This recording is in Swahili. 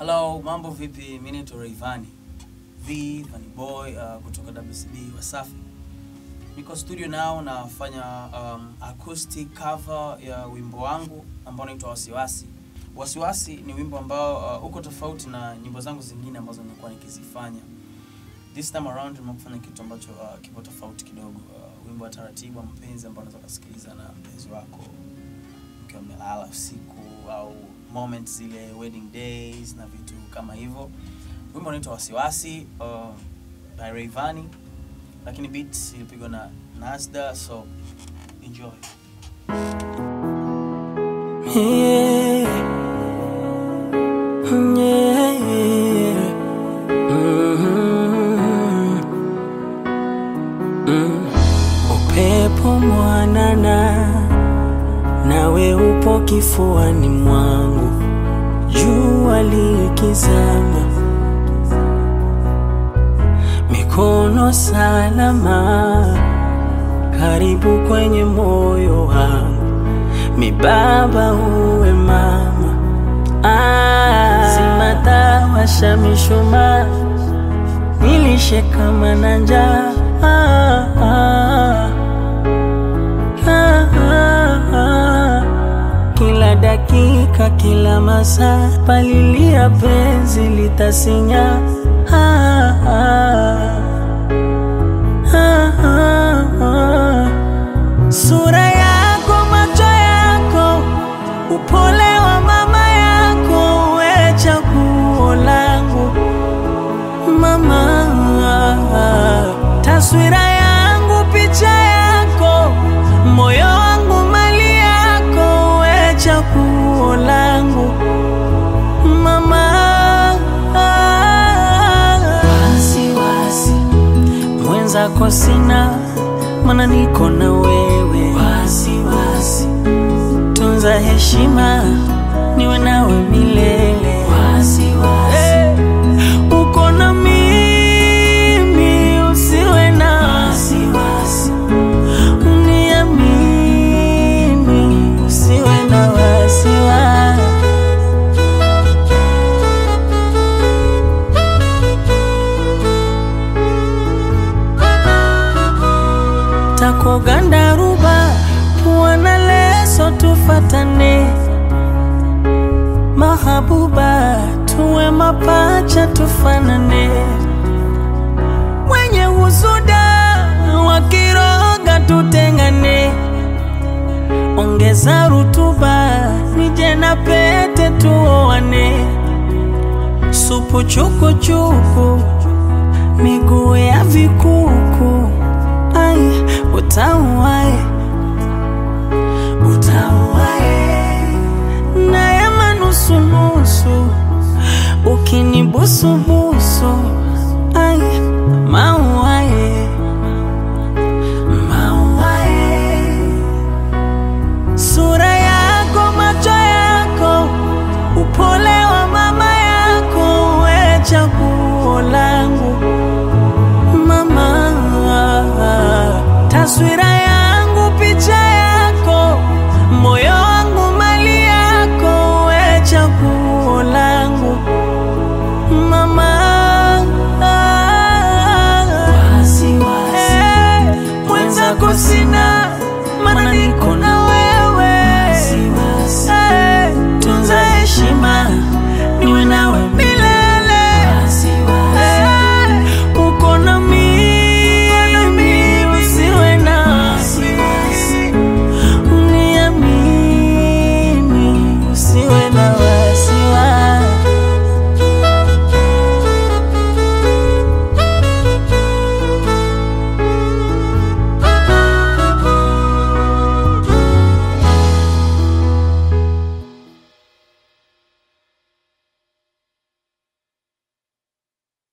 Hello, mambo vipi? Mimi naitwa Rayvanny. V Vanny Boy uh, kutoka WCB Wasafi. Niko studio nao nafanya um, acoustic cover ya wimbo wangu ambao unaitwa Wasiwasi. Wasiwasi ni wimbo ambao uh, uko tofauti na nyimbo zangu zingine ambazo nimekuwa nikizifanya. This time around nimekufanya kitu ambacho uh, kipo tofauti kidogo. Uh, wimbo wa taratibu wa mapenzi ambao unaweza kusikiliza na mpenzi wako mkiwa mmelala usiku au moments zile wedding days na vitu kama hivyo. Wimbo unaitwa Wasiwasi uh, by lakini beats ilipigwa na Nasda, so enjoy. Yeah. Yeah. Mhm. Mm. Upepo mwanana nawe upo kifuani mwangu, jua likizama, mikono salama, karibu kwenye moyo wangu. Mibaba uwe mama. Ah, zimatawasha mishumaa. Nilishe kama na njaa. Ah, ah, dakika kila masaa palilia penzi litasinya. Sura yako, macho yako, upole wa mama yako, we chaguo mama, taswira mwenzako sina mana niko na wewe. Wasiwasi, tunza heshima niwe nawe milele takogandaruba ruba mwana leso tufatane. Mahabuba tuwe mapacha tufanane. Wenye husuda wakiroga tutengane. Ongeza rutuba nije na pete tuoane. Supu chukuchuku miguu ya vikuku. ai utauae utauae naye manusunusu ukinibusubusu ai.